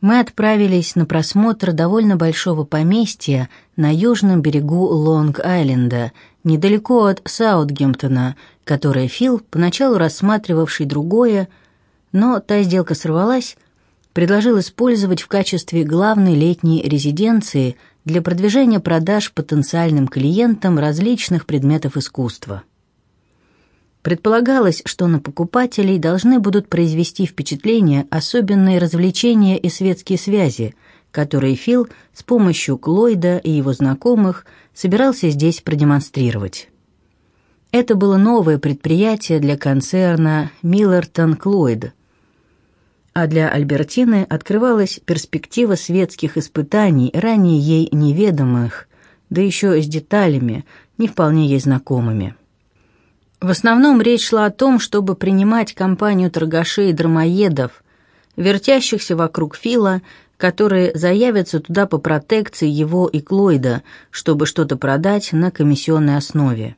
мы отправились на просмотр довольно большого поместья на южном берегу Лонг-Айленда, недалеко от Саутгемптона, которое Фил, поначалу рассматривавший другое, но та сделка сорвалась, предложил использовать в качестве главной летней резиденции для продвижения продаж потенциальным клиентам различных предметов искусства. Предполагалось, что на покупателей должны будут произвести впечатление особенные развлечения и светские связи, которые Фил с помощью Клойда и его знакомых собирался здесь продемонстрировать. Это было новое предприятие для концерна Миллертон Клойд, а для Альбертины открывалась перспектива светских испытаний, ранее ей неведомых, да еще с деталями, не вполне ей знакомыми. В основном речь шла о том, чтобы принимать компанию торгашей и драмоедов, вертящихся вокруг Фила, которые заявятся туда по протекции его и Клойда, чтобы что-то продать на комиссионной основе.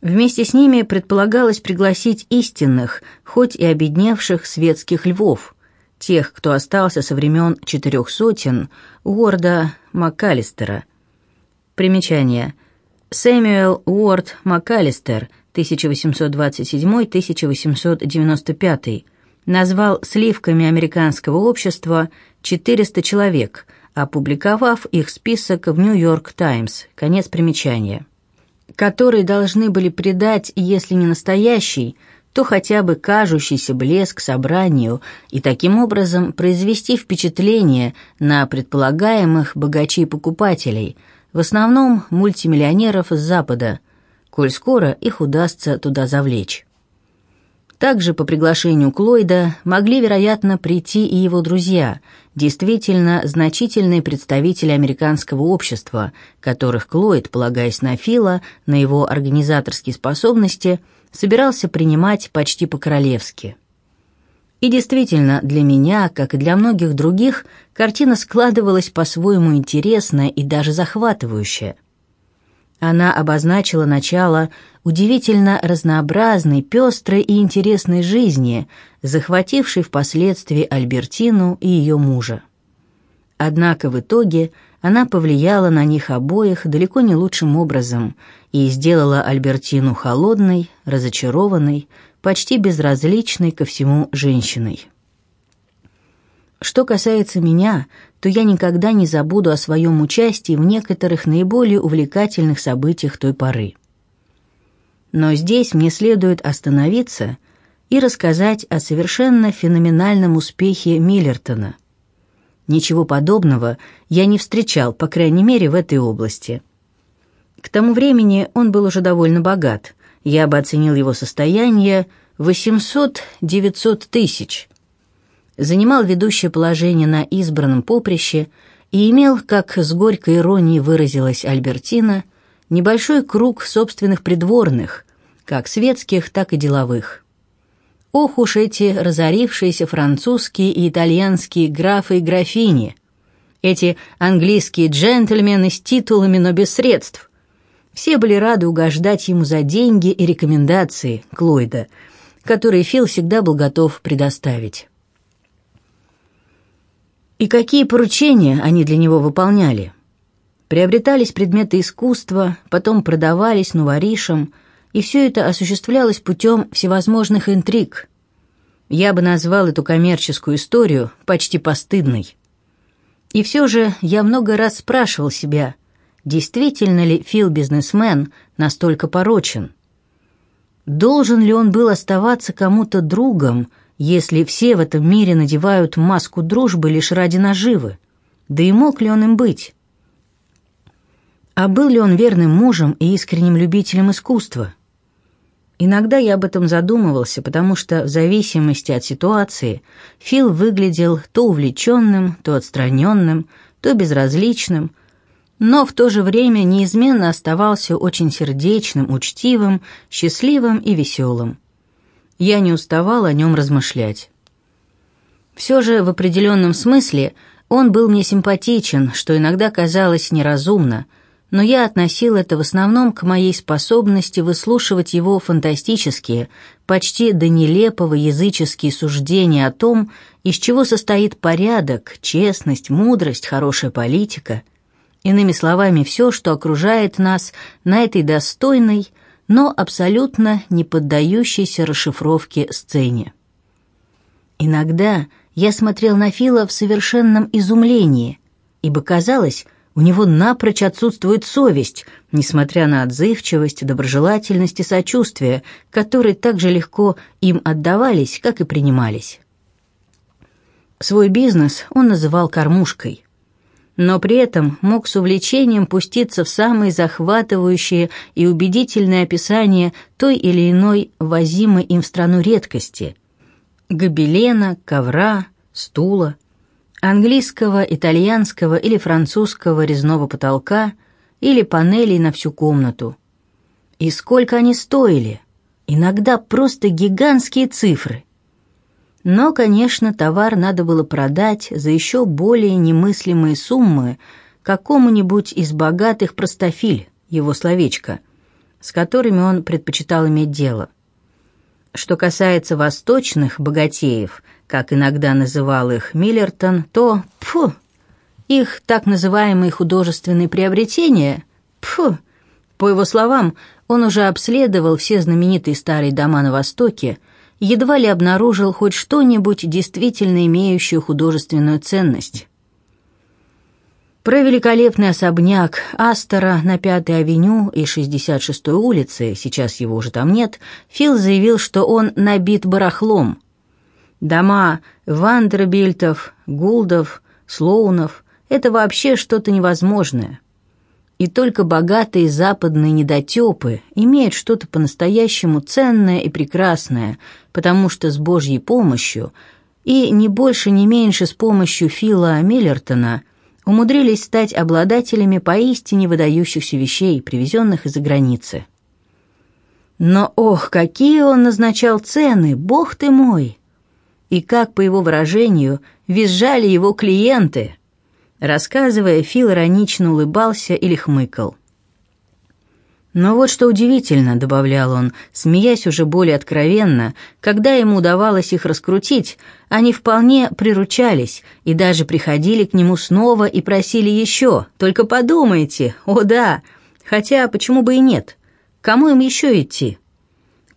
Вместе с ними предполагалось пригласить истинных, хоть и обедневших светских львов, тех, кто остался со времен четырех сотен, Уорда МакКаллистера. Примечание – Сэмюэл Уорд МакАлистер, 1827-1895, назвал сливками американского общества 400 человек, опубликовав их список в «Нью-Йорк Таймс», конец примечания, которые должны были придать, если не настоящий, то хотя бы кажущийся блеск собранию и таким образом произвести впечатление на предполагаемых богачей-покупателей – в основном мультимиллионеров с Запада, коль скоро их удастся туда завлечь. Также по приглашению Клойда могли, вероятно, прийти и его друзья, действительно значительные представители американского общества, которых Клойд, полагаясь на Фила, на его организаторские способности, собирался принимать почти по-королевски. И действительно, для меня, как и для многих других, картина складывалась по-своему интересная и даже захватывающая. Она обозначила начало удивительно разнообразной, пестрой и интересной жизни, захватившей впоследствии Альбертину и ее мужа. Однако в итоге она повлияла на них обоих далеко не лучшим образом и сделала Альбертину холодной, разочарованной, почти безразличной ко всему женщиной. Что касается меня, то я никогда не забуду о своем участии в некоторых наиболее увлекательных событиях той поры. Но здесь мне следует остановиться и рассказать о совершенно феноменальном успехе Миллертона. Ничего подобного я не встречал, по крайней мере, в этой области. К тому времени он был уже довольно богат, я бы оценил его состояние 800-900 тысяч. Занимал ведущее положение на избранном поприще и имел, как с горькой иронией выразилась Альбертина, небольшой круг собственных придворных, как светских, так и деловых. Ох уж эти разорившиеся французские и итальянские графы и графини, эти английские джентльмены с титулами, но без средств, все были рады угождать ему за деньги и рекомендации Клойда, которые Фил всегда был готов предоставить. И какие поручения они для него выполняли? Приобретались предметы искусства, потом продавались новоришам, и все это осуществлялось путем всевозможных интриг. Я бы назвал эту коммерческую историю почти постыдной. И все же я много раз спрашивал себя, действительно ли Фил бизнесмен настолько порочен. Должен ли он был оставаться кому-то другом, если все в этом мире надевают маску дружбы лишь ради наживы? Да и мог ли он им быть? А был ли он верным мужем и искренним любителем искусства? Иногда я об этом задумывался, потому что в зависимости от ситуации Фил выглядел то увлеченным, то отстраненным, то безразличным, но в то же время неизменно оставался очень сердечным, учтивым, счастливым и веселым. Я не уставал о нем размышлять. Все же в определенном смысле он был мне симпатичен, что иногда казалось неразумно, но я относил это в основном к моей способности выслушивать его фантастические, почти до нелепого языческие суждения о том, из чего состоит порядок, честность, мудрость, хорошая политика. Иными словами, все, что окружает нас на этой достойной, но абсолютно не поддающейся расшифровке сцене. Иногда я смотрел на Фила в совершенном изумлении, ибо казалось, у него напрочь отсутствует совесть, несмотря на отзывчивость, доброжелательность и сочувствие, которые так же легко им отдавались, как и принимались. Свой бизнес он называл кормушкой, но при этом мог с увлечением пуститься в самые захватывающие и убедительные описания той или иной возимой им в страну редкости – гобелена, ковра, стула – английского, итальянского или французского резного потолка или панелей на всю комнату. И сколько они стоили? Иногда просто гигантские цифры. Но, конечно, товар надо было продать за еще более немыслимые суммы какому-нибудь из богатых простофиль, его словечко, с которыми он предпочитал иметь дело. Что касается восточных богатеев – как иногда называл их Миллертон, то, пфу, их так называемые художественные приобретения, пфу, по его словам, он уже обследовал все знаменитые старые дома на Востоке, едва ли обнаружил хоть что-нибудь действительно имеющее художественную ценность. Про великолепный особняк Астора на Пятой авеню и 66-й улице, сейчас его уже там нет, Фил заявил, что он набит барахлом – Дома Вандербильтов, Гулдов, Слоунов — это вообще что-то невозможное. И только богатые западные недотепы имеют что-то по-настоящему ценное и прекрасное, потому что с Божьей помощью и не больше, не меньше с помощью Фила Миллертона умудрились стать обладателями поистине выдающихся вещей, привезенных из-за границы. Но, ох, какие он назначал цены, бог ты мой! и как, по его выражению, визжали его клиенты. Рассказывая, Фил иронично улыбался или хмыкал. Но вот что удивительно, добавлял он, смеясь уже более откровенно, когда ему удавалось их раскрутить, они вполне приручались и даже приходили к нему снова и просили еще. Только подумайте, о да, хотя почему бы и нет? Кому им еще идти?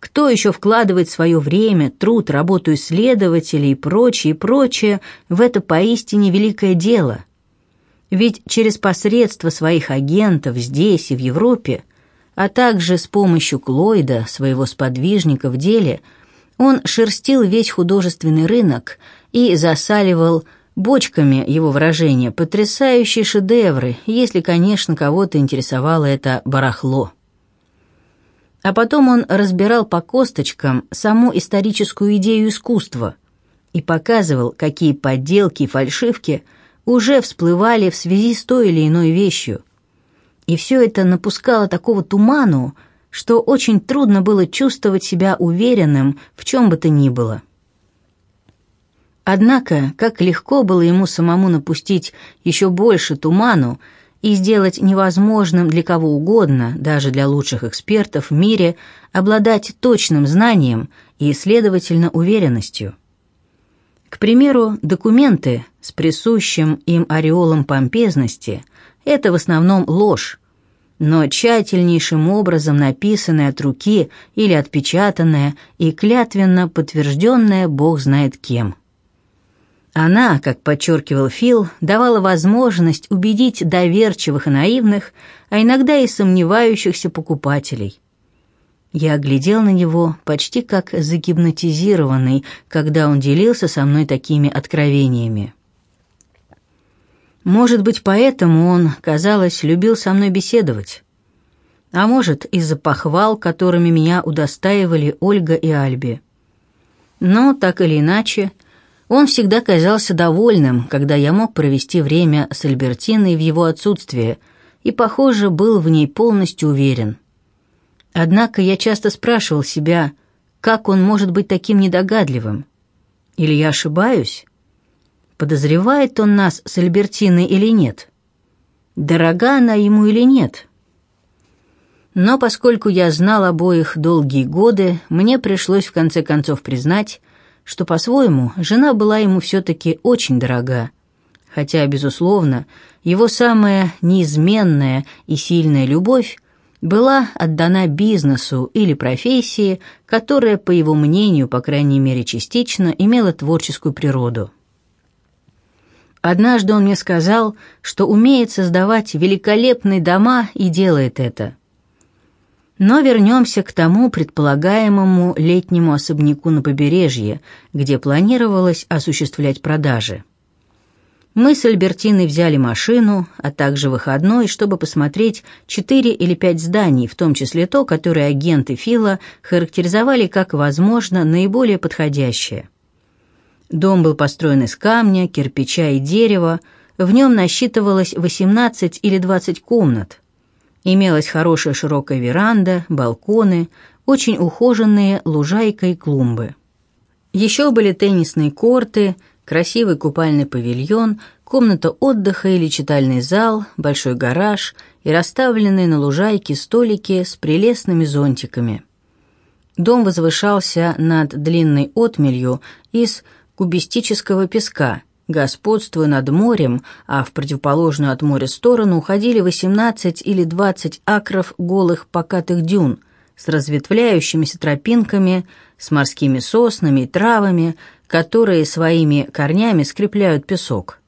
Кто еще вкладывает свое время, труд, работу исследователей и прочее, и прочее в это поистине великое дело? Ведь через посредство своих агентов здесь и в Европе, а также с помощью Клойда, своего сподвижника в деле, он шерстил весь художественный рынок и засаливал бочками, его выражения, потрясающие шедевры, если, конечно, кого-то интересовало это барахло. А потом он разбирал по косточкам саму историческую идею искусства и показывал, какие подделки и фальшивки уже всплывали в связи с той или иной вещью. И все это напускало такого туману, что очень трудно было чувствовать себя уверенным в чем бы то ни было. Однако, как легко было ему самому напустить еще больше туману, и сделать невозможным для кого угодно, даже для лучших экспертов в мире, обладать точным знанием и, следовательно, уверенностью. К примеру, документы с присущим им ореолом помпезности – это в основном ложь, но тщательнейшим образом написанная от руки или отпечатанная и клятвенно подтвержденная бог знает кем – она, как подчеркивал Фил, давала возможность убедить доверчивых и наивных, а иногда и сомневающихся покупателей. Я глядел на него почти как загипнотизированный, когда он делился со мной такими откровениями. Может быть, поэтому он, казалось, любил со мной беседовать. А может, из-за похвал, которыми меня удостаивали Ольга и Альби. Но, так или иначе, он всегда казался довольным, когда я мог провести время с Альбертиной в его отсутствие, и, похоже, был в ней полностью уверен. Однако я часто спрашивал себя, как он может быть таким недогадливым? Или я ошибаюсь? Подозревает он нас с Альбертиной или нет? дорога она ему или нет. Но поскольку я знал обоих долгие годы, мне пришлось в конце концов признать, что, по-своему, жена была ему все-таки очень дорога, хотя, безусловно, его самая неизменная и сильная любовь была отдана бизнесу или профессии, которая, по его мнению, по крайней мере частично, имела творческую природу. Однажды он мне сказал, что умеет создавать великолепные дома и делает это. Но вернемся к тому предполагаемому летнему особняку на побережье, где планировалось осуществлять продажи. Мы с Альбертиной взяли машину, а также выходной, чтобы посмотреть четыре или пять зданий, в том числе то, которое агенты Фила характеризовали как, возможно, наиболее подходящее. Дом был построен из камня, кирпича и дерева, в нем насчитывалось 18 или 20 комнат. Имелась хорошая широкая веранда, балконы, очень ухоженные лужайка и клумбы. Еще были теннисные корты – красивый купальный павильон, комната отдыха или читальный зал, большой гараж и расставленные на лужайке столики с прелестными зонтиками. Дом возвышался над длинной отмелью из кубистического песка, господствуя над морем, а в противоположную от моря сторону уходили 18 или 20 акров голых покатых дюн с разветвляющимися тропинками, с морскими соснами и травами, которые своими корнями скрепляют песок.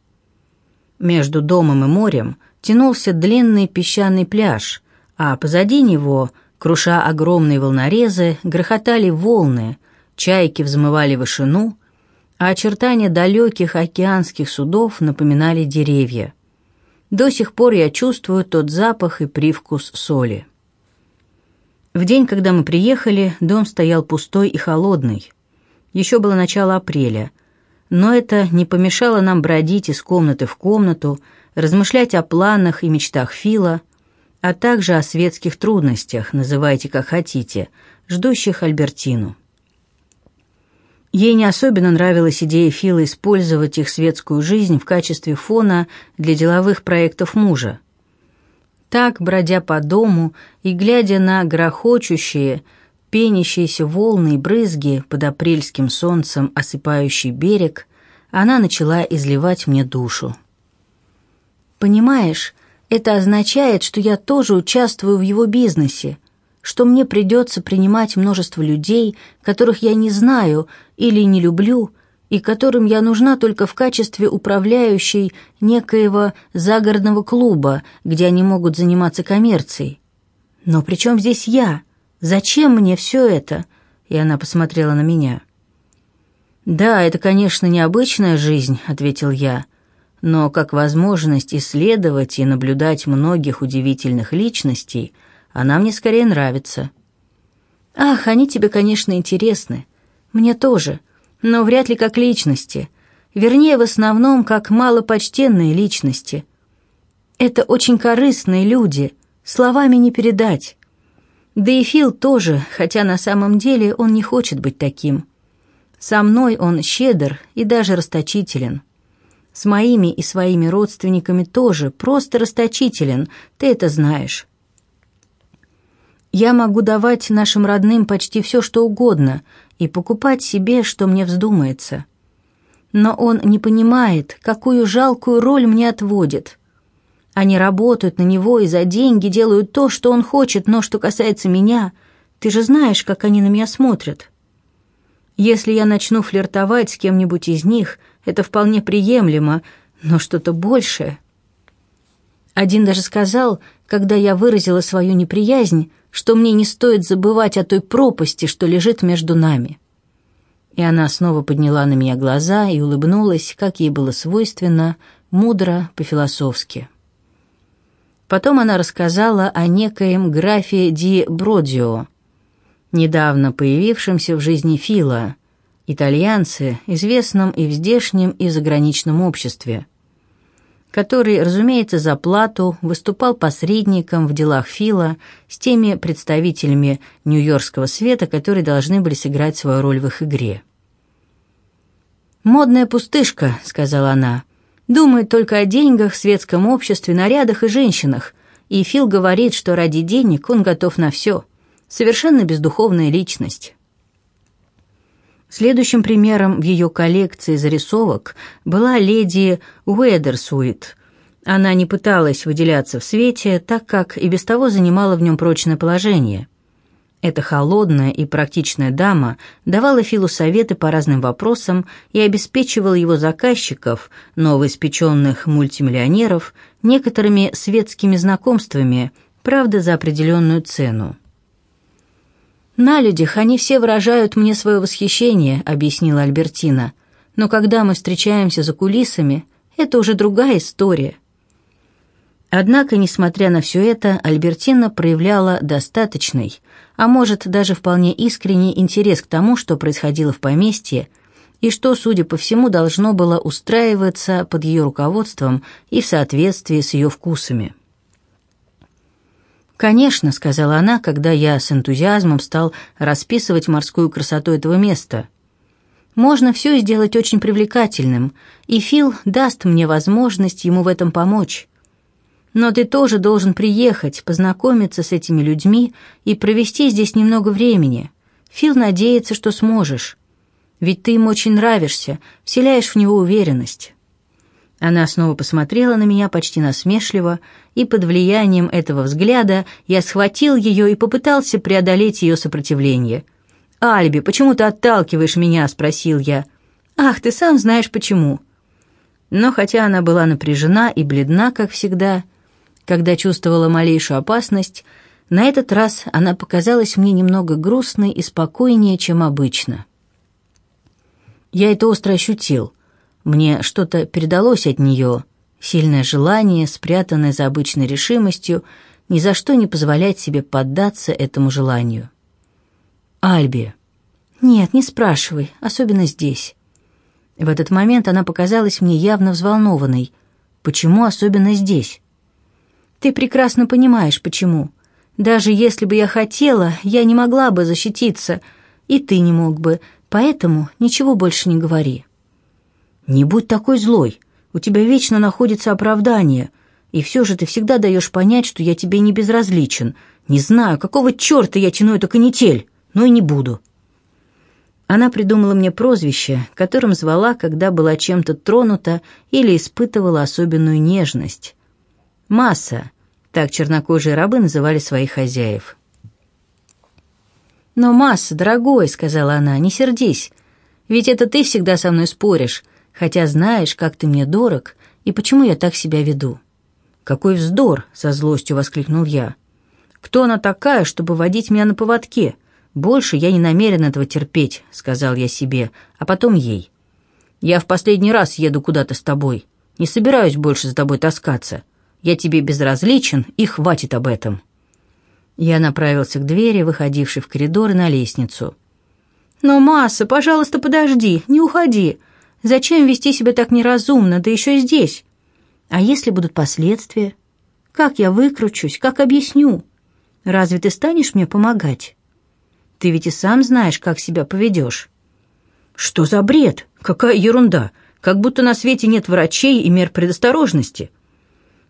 Между домом и морем тянулся длинный песчаный пляж, а позади него, круша огромные волнорезы, грохотали волны, чайки взмывали вышину, а очертания далеких океанских судов напоминали деревья. До сих пор я чувствую тот запах и привкус соли. В день, когда мы приехали, дом стоял пустой и холодный. Еще было начало апреля, но это не помешало нам бродить из комнаты в комнату, размышлять о планах и мечтах Фила, а также о светских трудностях, называйте как хотите, ждущих Альбертину. Ей не особенно нравилась идея Фила использовать их светскую жизнь в качестве фона для деловых проектов мужа. Так, бродя по дому и глядя на грохочущие, пенящиеся волны и брызги под апрельским солнцем, осыпающий берег, она начала изливать мне душу. «Понимаешь, это означает, что я тоже участвую в его бизнесе, что мне придется принимать множество людей, которых я не знаю или не люблю, и которым я нужна только в качестве управляющей некоего загородного клуба, где они могут заниматься коммерцией. Но при чем здесь я?» Зачем мне все это?» И она посмотрела на меня. «Да, это, конечно, необычная жизнь», — ответил я, «но как возможность исследовать и наблюдать многих удивительных личностей, она мне скорее нравится». «Ах, они тебе, конечно, интересны. Мне тоже, но вряд ли как личности. Вернее, в основном, как малопочтенные личности. Это очень корыстные люди, словами не передать. Да и Фил тоже, хотя на самом деле он не хочет быть таким. Со мной он щедр и даже расточителен. С моими и своими родственниками тоже просто расточителен, ты это знаешь. Я могу давать нашим родным почти все, что угодно, и покупать себе, что мне вздумается. Но он не понимает, какую жалкую роль мне отводит. Они работают на него и за деньги делают то, что он хочет, но что касается меня, ты же знаешь, как они на меня смотрят. Если я начну флиртовать с кем-нибудь из них, это вполне приемлемо, но что-то большее. Один даже сказал, когда я выразила свою неприязнь, что мне не стоит забывать о той пропасти, что лежит между нами. И она снова подняла на меня глаза и улыбнулась, как ей было свойственно, мудро, по-философски. Потом она рассказала о некоем графе Ди Бродио, недавно появившемся в жизни Фила, итальянце, известном и в здешнем, и заграничном обществе, который, разумеется, за плату выступал посредником в делах Фила с теми представителями нью-йоркского света, которые должны были сыграть свою роль в их игре. «Модная пустышка», — сказала она, — Думает только о деньгах, светском обществе, нарядах и женщинах. И Фил говорит, что ради денег он готов на все. Совершенно бездуховная личность. Следующим примером в ее коллекции зарисовок была леди Уэдерсуит. Она не пыталась выделяться в свете, так как и без того занимала в нем прочное положение – эта холодная и практичная дама давала Филу советы по разным вопросам и обеспечивала его заказчиков, новоиспеченных мультимиллионеров, некоторыми светскими знакомствами, правда, за определенную цену. «На людях они все выражают мне свое восхищение», — объяснила Альбертина. «Но когда мы встречаемся за кулисами, это уже другая история». Однако, несмотря на все это, Альбертина проявляла достаточный, а может даже вполне искренний интерес к тому, что происходило в поместье, и что, судя по всему, должно было устраиваться под ее руководством и в соответствии с ее вкусами. «Конечно», — сказала она, когда я с энтузиазмом стал расписывать морскую красоту этого места. «Можно все сделать очень привлекательным, и Фил даст мне возможность ему в этом помочь». Но ты тоже должен приехать, познакомиться с этими людьми и провести здесь немного времени. Фил надеется, что сможешь. Ведь ты им очень нравишься, вселяешь в него уверенность». Она снова посмотрела на меня почти насмешливо, и под влиянием этого взгляда я схватил ее и попытался преодолеть ее сопротивление. «Альби, почему ты отталкиваешь меня?» — спросил я. «Ах, ты сам знаешь почему». Но хотя она была напряжена и бледна, как всегда, — когда чувствовала малейшую опасность, на этот раз она показалась мне немного грустной и спокойнее, чем обычно. Я это остро ощутил. Мне что-то передалось от нее, сильное желание, спрятанное за обычной решимостью, ни за что не позволять себе поддаться этому желанию. «Альби». «Нет, не спрашивай, особенно здесь». В этот момент она показалась мне явно взволнованной. «Почему особенно здесь?» Ты прекрасно понимаешь, почему. Даже если бы я хотела, я не могла бы защититься, и ты не мог бы, поэтому ничего больше не говори. Не будь такой злой, у тебя вечно находится оправдание, и все же ты всегда даешь понять, что я тебе не безразличен. Не знаю, какого черта я тяну эту канитель, но и не буду». Она придумала мне прозвище, которым звала, когда была чем-то тронута или испытывала особенную нежность. Масса. Так чернокожие рабы называли своих хозяев. «Но, Масса, дорогой», — сказала она, — «не сердись. Ведь это ты всегда со мной споришь, хотя знаешь, как ты мне дорог и почему я так себя веду». «Какой вздор!» — со злостью воскликнул я. «Кто она такая, чтобы водить меня на поводке? Больше я не намерен этого терпеть», — сказал я себе, а потом ей. «Я в последний раз еду куда-то с тобой. Не собираюсь больше за тобой таскаться. Я тебе безразличен, и хватит об этом». Я направился к двери, выходившей в коридор и на лестницу. «Но, Масса, пожалуйста, подожди, не уходи. Зачем вести себя так неразумно, да еще здесь? А если будут последствия? Как я выкручусь, как объясню? Разве ты станешь мне помогать? Ты ведь и сам знаешь, как себя поведешь». «Что за бред? Какая ерунда! Как будто на свете нет врачей и мер предосторожности.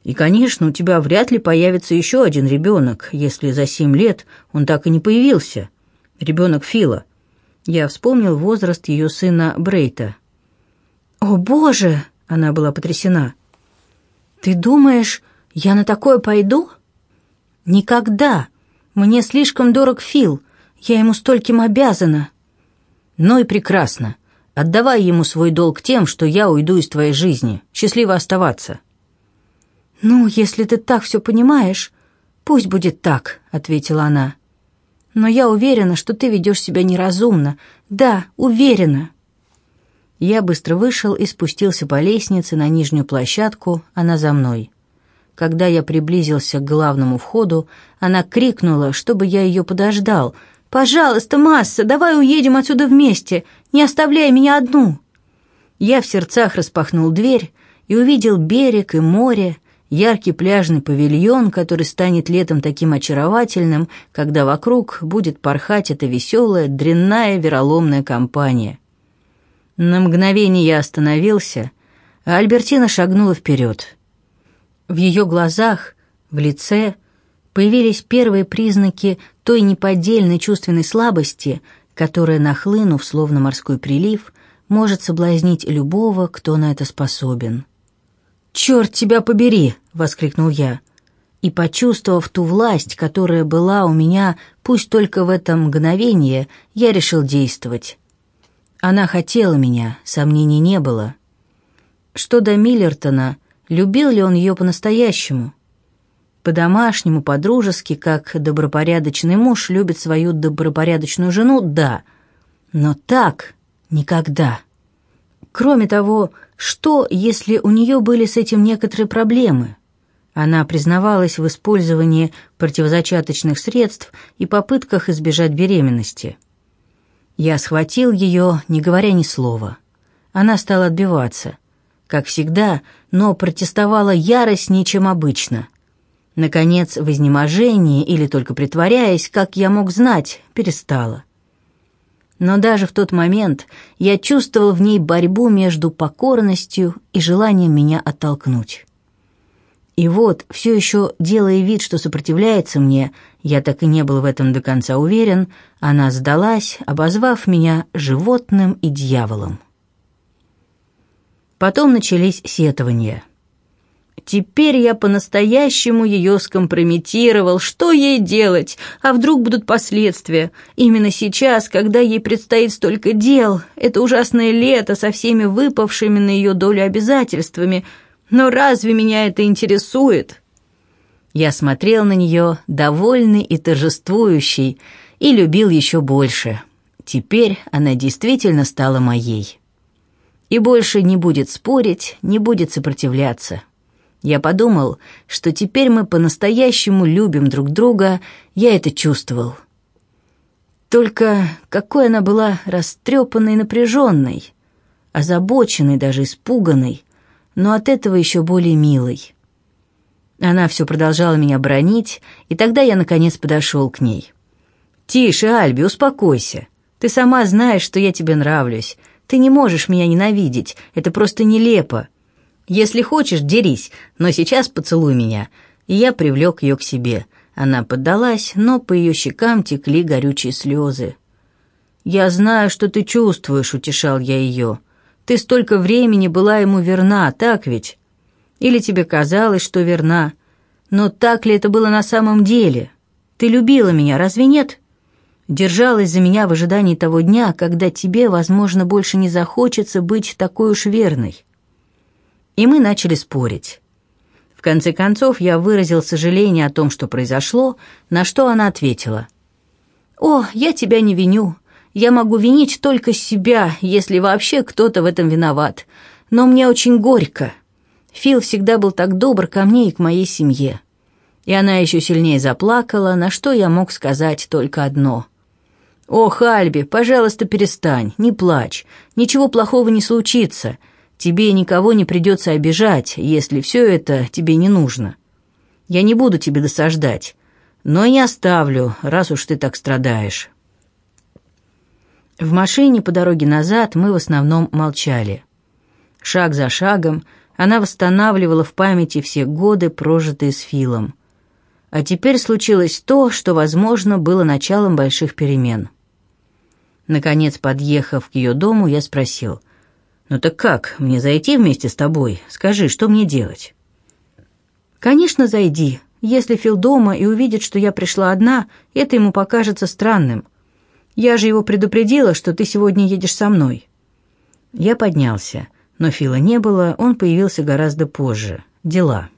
И, конечно, у тебя вряд ли появится еще один ребенок, если за семь лет он так и не появился. Ребенок Фила. Я вспомнил возраст ее сына Брейта. «О, Боже!» — она была потрясена. «Ты думаешь, я на такое пойду?» «Никогда! Мне слишком дорог Фил. Я ему стольким обязана». «Ну и прекрасно. Отдавай ему свой долг тем, что я уйду из твоей жизни. Счастливо оставаться». «Ну, если ты так все понимаешь, пусть будет так», — ответила она. «Но я уверена, что ты ведешь себя неразумно. Да, уверена». Я быстро вышел и спустился по лестнице на нижнюю площадку, она за мной. Когда я приблизился к главному входу, она крикнула, чтобы я ее подождал. «Пожалуйста, Масса, давай уедем отсюда вместе, не оставляй меня одну!» Я в сердцах распахнул дверь и увидел берег и море, яркий пляжный павильон, который станет летом таким очаровательным, когда вокруг будет порхать эта веселая, дрянная, вероломная компания. На мгновение я остановился, а Альбертина шагнула вперед. В ее глазах, в лице появились первые признаки той неподдельной чувственной слабости, которая, нахлынув, словно морской прилив, может соблазнить любого, кто на это способен. «Черт тебя побери!» — воскликнул я. И, почувствовав ту власть, которая была у меня, пусть только в это мгновение, я решил действовать. Она хотела меня, сомнений не было. Что до Миллертона, любил ли он ее по-настоящему? По-домашнему, по-дружески, как добропорядочный муж любит свою добропорядочную жену, да. Но так никогда. Кроме того, что, если у нее были с этим некоторые проблемы? Она признавалась в использовании противозачаточных средств и попытках избежать беременности. Я схватил ее, не говоря ни слова. Она стала отбиваться. Как всегда, но протестовала яростнее, чем обычно. Наконец, в изнеможении или только притворяясь, как я мог знать, перестала. Но даже в тот момент я чувствовал в ней борьбу между покорностью и желанием меня оттолкнуть. И вот, все еще делая вид, что сопротивляется мне, я так и не был в этом до конца уверен, она сдалась, обозвав меня животным и дьяволом. Потом начались сетования — Теперь я по-настоящему ее скомпрометировал. Что ей делать? А вдруг будут последствия? Именно сейчас, когда ей предстоит столько дел, это ужасное лето со всеми выпавшими на ее долю обязательствами. Но разве меня это интересует? Я смотрел на нее, довольный и торжествующий, и любил еще больше. Теперь она действительно стала моей. И больше не будет спорить, не будет сопротивляться. Я подумал, что теперь мы по-настоящему любим друг друга, я это чувствовал. Только какой она была растрепанной напряженной, озабоченной, даже испуганной, но от этого еще более милой. Она все продолжала меня бронить, и тогда я, наконец, подошел к ней. «Тише, Альби, успокойся. Ты сама знаешь, что я тебе нравлюсь. Ты не можешь меня ненавидеть, это просто нелепо. Если хочешь, дерись, но сейчас поцелуй меня». И я привлек ее к себе. Она поддалась, но по ее щекам текли горючие слезы. «Я знаю, что ты чувствуешь», — утешал я ее. «Ты столько времени была ему верна, так ведь? Или тебе казалось, что верна? Но так ли это было на самом деле? Ты любила меня, разве нет?» Держалась за меня в ожидании того дня, когда тебе, возможно, больше не захочется быть такой уж верной и мы начали спорить. В конце концов, я выразил сожаление о том, что произошло, на что она ответила. «О, я тебя не виню. Я могу винить только себя, если вообще кто-то в этом виноват. Но мне очень горько. Фил всегда был так добр ко мне и к моей семье». И она еще сильнее заплакала, на что я мог сказать только одно. «О, Хальби, пожалуйста, перестань, не плачь. Ничего плохого не случится. Тебе никого не придется обижать, если все это тебе не нужно. Я не буду тебе досаждать, но не оставлю, раз уж ты так страдаешь». В машине по дороге назад мы в основном молчали. Шаг за шагом она восстанавливала в памяти все годы, прожитые с Филом. А теперь случилось то, что, возможно, было началом больших перемен. Наконец, подъехав к ее дому, я спросил, «Ну так как, мне зайти вместе с тобой? Скажи, что мне делать?» «Конечно, зайди. Если Фил дома и увидит, что я пришла одна, это ему покажется странным. Я же его предупредила, что ты сегодня едешь со мной». Я поднялся, но Фила не было, он появился гораздо позже. Дела.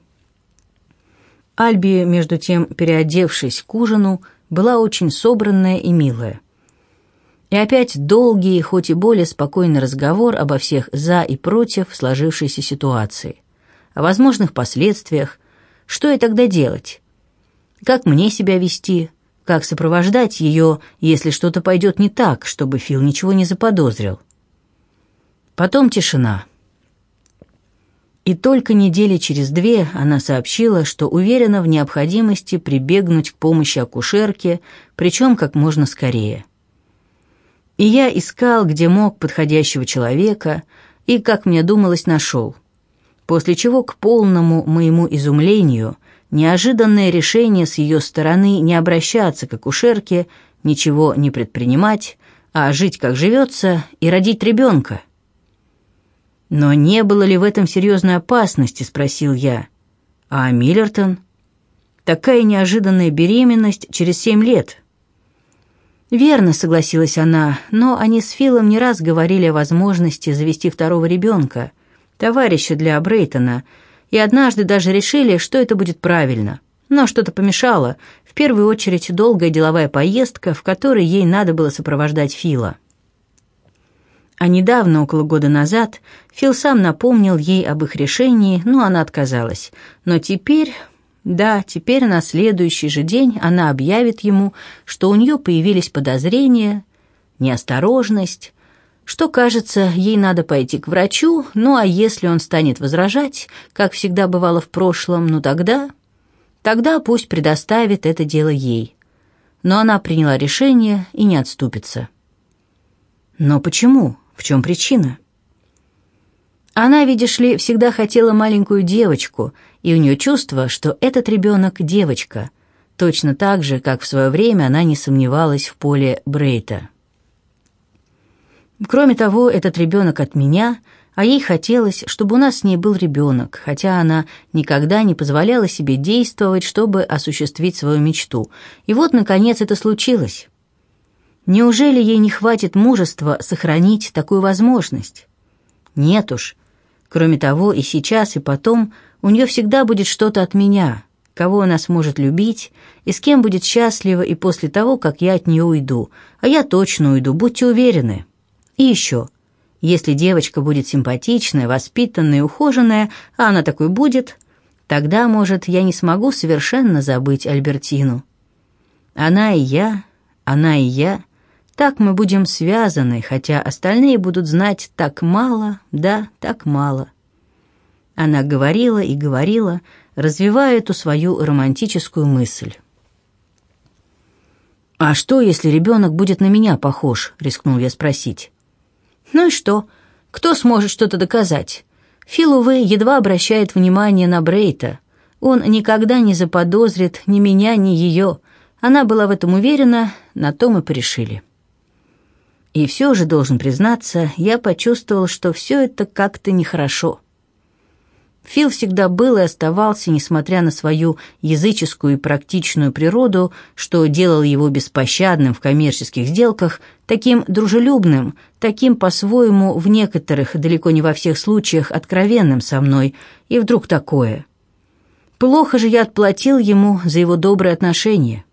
Альби, между тем, переодевшись к ужину, была очень собранная и милая. И опять долгий, хоть и более спокойный разговор обо всех «за» и «против» сложившейся ситуации, о возможных последствиях, что и тогда делать, как мне себя вести, как сопровождать ее, если что-то пойдет не так, чтобы Фил ничего не заподозрил. Потом тишина. И только недели через две она сообщила, что уверена в необходимости прибегнуть к помощи акушерки, причем как можно скорее. И я искал, где мог, подходящего человека, и, как мне думалось, нашел. После чего, к полному моему изумлению, неожиданное решение с ее стороны не обращаться к акушерке, ничего не предпринимать, а жить как живется и родить ребенка. «Но не было ли в этом серьезной опасности?» — спросил я. «А Миллертон?» «Такая неожиданная беременность через семь лет». «Верно», — согласилась она, «но они с Филом не раз говорили о возможности завести второго ребенка, товарища для Брейтона, и однажды даже решили, что это будет правильно. Но что-то помешало, в первую очередь долгая деловая поездка, в которой ей надо было сопровождать Фила. А недавно, около года назад, Фил сам напомнил ей об их решении, но она отказалась. Но теперь, да, теперь на следующий же день она объявит ему, что у нее появились подозрения, неосторожность, что, кажется, ей надо пойти к врачу, ну а если он станет возражать, как всегда бывало в прошлом, ну тогда... Тогда пусть предоставит это дело ей. Но она приняла решение и не отступится. Но почему? В чем причина? Она, видишь ли, всегда хотела маленькую девочку, и у нее чувство, что этот ребенок — девочка, точно так же, как в свое время она не сомневалась в поле Брейта. Кроме того, этот ребенок от меня, а ей хотелось, чтобы у нас с ней был ребенок, хотя она никогда не позволяла себе действовать, чтобы осуществить свою мечту. И вот, наконец, это случилось. Неужели ей не хватит мужества сохранить такую возможность? Нет уж. Кроме того, и сейчас, и потом у нее всегда будет что-то от меня, кого она сможет любить и с кем будет счастлива и после того, как я от нее уйду. А я точно уйду, будьте уверены. И еще, если девочка будет симпатичная, воспитанная, ухоженная, а она такой будет, тогда, может, я не смогу совершенно забыть Альбертину. Она и я, она и я — так мы будем связаны, хотя остальные будут знать так мало, да, так мало. Она говорила и говорила, развивая эту свою романтическую мысль. «А что, если ребенок будет на меня похож?» — рискнул я спросить. «Ну и что? Кто сможет что-то доказать? Фил, увы, едва обращает внимание на Брейта. Он никогда не заподозрит ни меня, ни ее. Она была в этом уверена, на то мы порешили». И все же, должен признаться, я почувствовал, что все это как-то нехорошо. Фил всегда был и оставался, несмотря на свою языческую и практичную природу, что делал его беспощадным в коммерческих сделках, таким дружелюбным, таким по-своему в некоторых, далеко не во всех случаях, откровенным со мной, и вдруг такое. Плохо же я отплатил ему за его добрые отношения.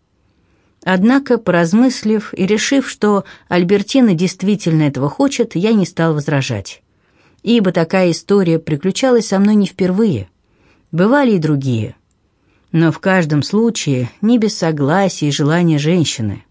Однако, поразмыслив и решив, что Альбертина действительно этого хочет, я не стал возражать. Ибо такая история приключалась со мной не впервые. Бывали и другие. Но в каждом случае не без согласия и желания женщины.